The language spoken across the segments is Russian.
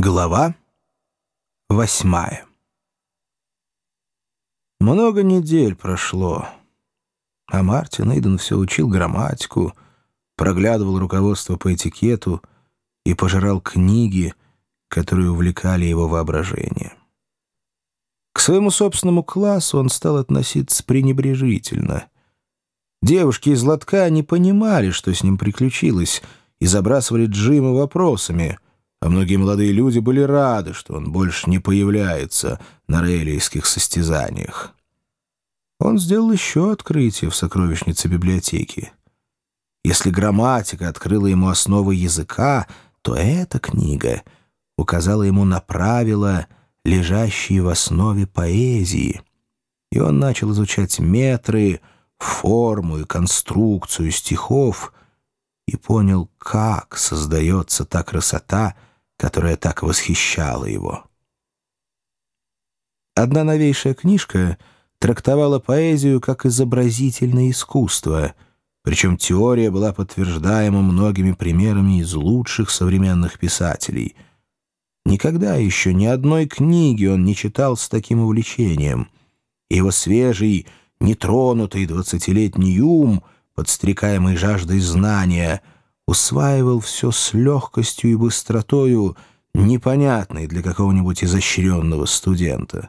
Глава восьмая Много недель прошло, а Мартин Иден все учил грамматику, проглядывал руководство по этикету и пожирал книги, которые увлекали его воображение. К своему собственному классу он стал относиться пренебрежительно. Девушки из лотка не понимали, что с ним приключилось, и забрасывали Джима вопросами — а многие молодые люди были рады, что он больше не появляется на рейлийских состязаниях. Он сделал еще открытие в сокровищнице библиотеки. Если грамматика открыла ему основы языка, то эта книга указала ему на правила, лежащие в основе поэзии, и он начал изучать метры, форму и конструкцию стихов и понял, как создается та красота, которая так восхищала его. Одна новейшая книжка трактовала поэзию как изобразительное искусство, причем теория была подтверждаема многими примерами из лучших современных писателей. Никогда еще ни одной книги он не читал с таким увлечением. Его свежий, нетронутый двадцатилетний ум, подстрекаемый жаждой знания — усваивал все с легкостью и быстротою, непонятной для какого-нибудь изощренного студента.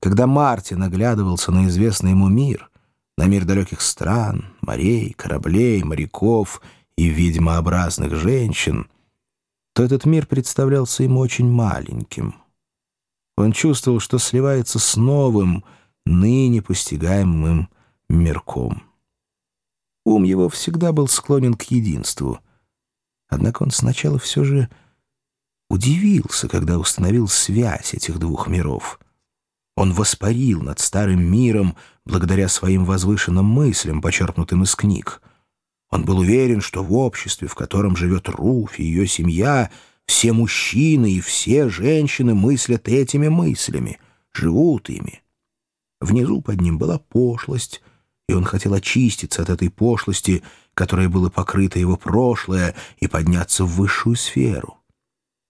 Когда Мартин оглядывался на известный ему мир, на мир далеких стран, морей, кораблей, моряков и ведьмообразных женщин, то этот мир представлялся ему очень маленьким. Он чувствовал, что сливается с новым, ныне постигаемым мирком. Ум его всегда был склонен к единству. Однако он сначала все же удивился, когда установил связь этих двух миров. Он воспарил над старым миром благодаря своим возвышенным мыслям, почерпнутым из книг. Он был уверен, что в обществе, в котором живет Руф и ее семья, все мужчины и все женщины мыслят этими мыслями, живут ими. Внизу под ним была пошлость, и он хотел очиститься от этой пошлости, которой было покрыто его прошлое, и подняться в высшую сферу.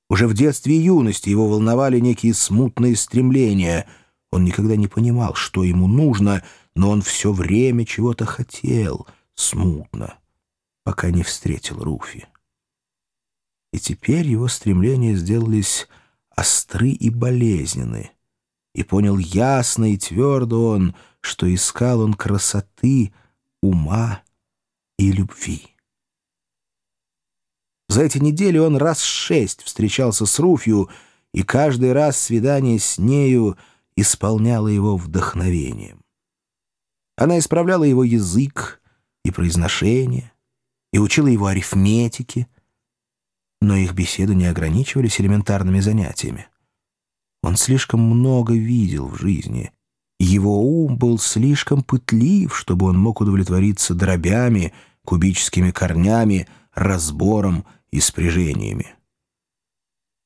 Уже в детстве и юности его волновали некие смутные стремления. Он никогда не понимал, что ему нужно, но он все время чего-то хотел, смутно, пока не встретил Руфи. И теперь его стремления сделались остры и болезненны, и понял ясно и твердо он — что искал он красоты, ума и любви. За эти недели он раз шесть встречался с Руфью, и каждый раз свидание с нею исполняло его вдохновением. Она исправляла его язык и произношение, и учила его арифметике, но их беседы не ограничивались элементарными занятиями. Он слишком много видел в жизни, его ум был слишком пытлив, чтобы он мог удовлетвориться дробями, кубическими корнями, разбором и спряжениями.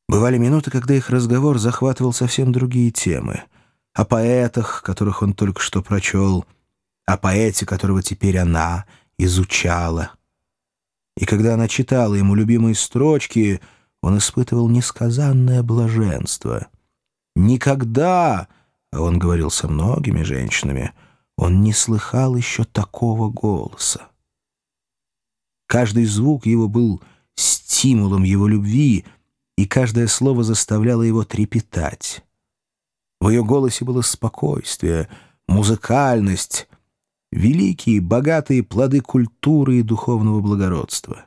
Бывали минуты, когда их разговор захватывал совсем другие темы. О поэтах, которых он только что прочел, о поэте, которого теперь она изучала. И когда она читала ему любимые строчки, он испытывал несказанное блаженство. Никогда он говорил со многими женщинами, он не слыхал еще такого голоса. Каждый звук его был стимулом его любви, и каждое слово заставляло его трепетать. В ее голосе было спокойствие, музыкальность, великие, богатые плоды культуры и духовного благородства.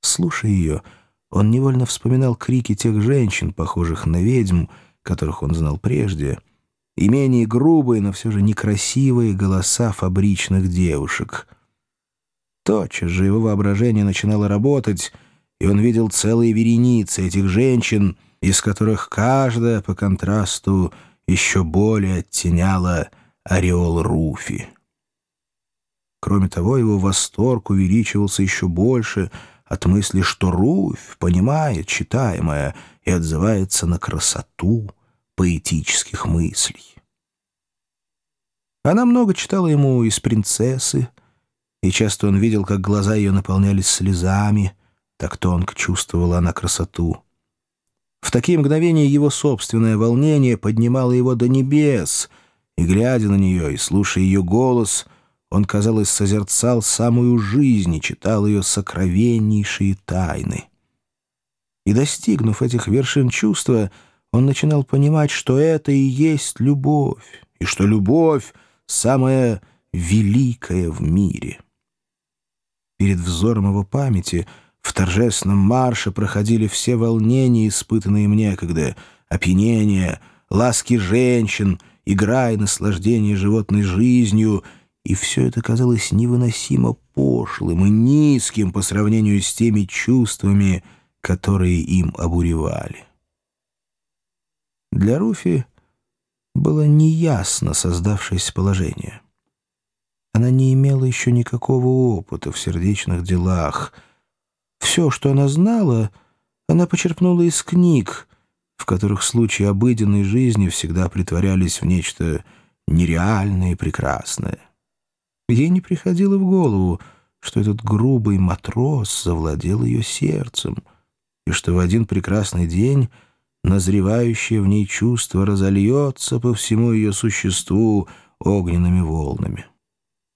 Слушая ее, он невольно вспоминал крики тех женщин, похожих на ведьм, которых он знал прежде — и менее грубые, но все же некрасивые голоса фабричных девушек. Тотчас же его воображение начинало работать, и он видел целые вереницы этих женщин, из которых каждая, по контрасту, еще более оттеняла ореол Руфи. Кроме того, его восторг увеличивался еще больше от мысли, что Руфь понимает читаемое и отзывается на красоту, поэтических мыслей. Она много читала ему из «Принцессы», и часто он видел, как глаза ее наполнялись слезами, так тонко чувствовала она красоту. В такие мгновения его собственное волнение поднимало его до небес, и, глядя на нее и слушая ее голос, он, казалось, созерцал самую жизнь и читал ее сокровеннейшие тайны. И, достигнув этих вершин чувства, он начинал понимать, что это и есть любовь, и что любовь — самая великая в мире. Перед взором его памяти в торжественном марше проходили все волнения, испытанные им некогда, опьянение, ласки женщин, игра и наслаждение животной жизнью, и все это казалось невыносимо пошлым и низким по сравнению с теми чувствами, которые им обуревали. Для Руфи было неясно создавшееся положение. Она не имела еще никакого опыта в сердечных делах. Все, что она знала, она почерпнула из книг, в которых случаи обыденной жизни всегда притворялись в нечто нереальное и прекрасное. Ей не приходило в голову, что этот грубый матрос завладел ее сердцем, и что в один прекрасный день назревающее в ней чувство разольется по всему ее существу огненными волнами.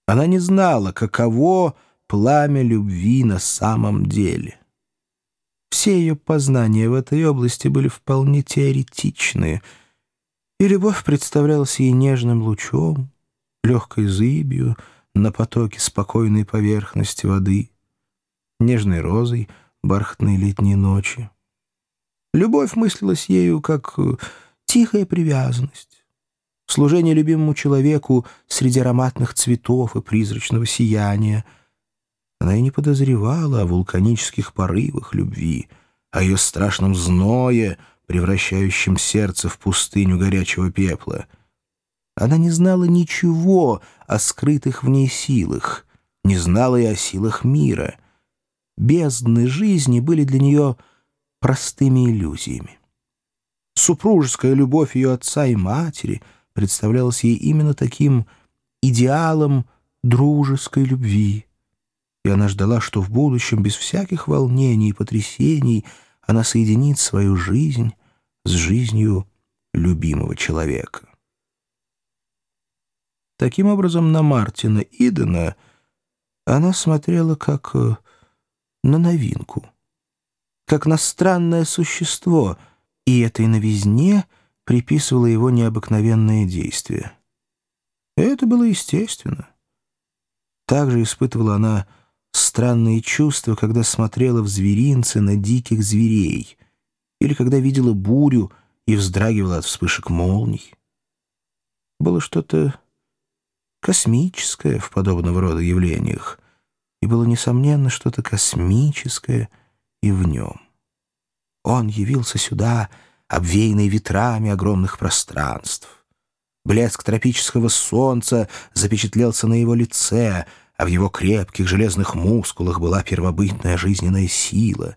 Она не знала, каково пламя любви на самом деле. Все ее познания в этой области были вполне теоретичны, и любовь представлялась ей нежным лучом, легкой зыбью на потоке спокойной поверхности воды, нежной розой бархатной летней ночи. Любовь мыслилась ею как э, тихая привязанность, служение любимому человеку среди ароматных цветов и призрачного сияния. Она и не подозревала о вулканических порывах любви, о ее страшном зное, превращающем сердце в пустыню горячего пепла. Она не знала ничего о скрытых в ней силах, не знала и о силах мира. Бездны жизни были для нее простыми иллюзиями. Супружеская любовь ее отца и матери представлялась ей именно таким идеалом дружеской любви, и она ждала, что в будущем без всяких волнений и потрясений она соединит свою жизнь с жизнью любимого человека. Таким образом, на Мартина Идена она смотрела как э, на новинку — как на странное существо, и этой новизне приписывала его необыкновенные действия. Это было естественно. Также испытывала она странные чувства, когда смотрела в зверинце на диких зверей, или когда видела бурю и вздрагивала от вспышек молний. Было что-то космическое в подобного рода явлениях, и было, несомненно, что-то космическое — и в нем. Он явился сюда, обвеянный ветрами огромных пространств. Блеск тропического солнца запечатлелся на его лице, а в его крепких железных мускулах была первобытная жизненная сила.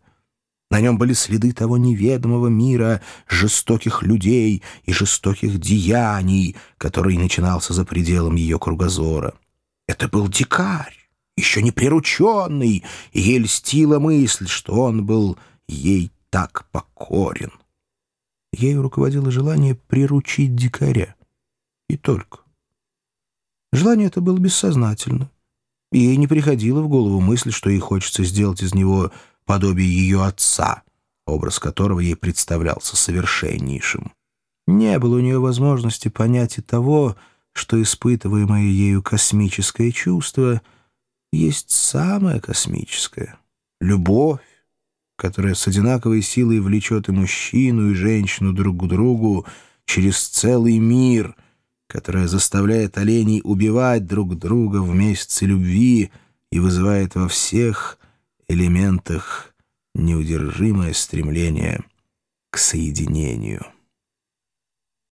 На нем были следы того неведомого мира жестоких людей и жестоких деяний, который начинался за пределом ее кругозора. Это был дикарь еще не прирученный, и ей льстила мысль, что он был ей так покорен. Ею руководило желание приручить дикаря. И только. Желание это было бессознательно. Ей не приходило в голову мысль, что ей хочется сделать из него подобие ее отца, образ которого ей представлялся совершеннейшим. Не было у нее возможности понять и того, что испытываемое ею космическое чувство — есть самое космическое — любовь, которая с одинаковой силой влечет и мужчину, и женщину друг к другу через целый мир, которая заставляет оленей убивать друг друга в месяце любви и вызывает во всех элементах неудержимое стремление к соединению.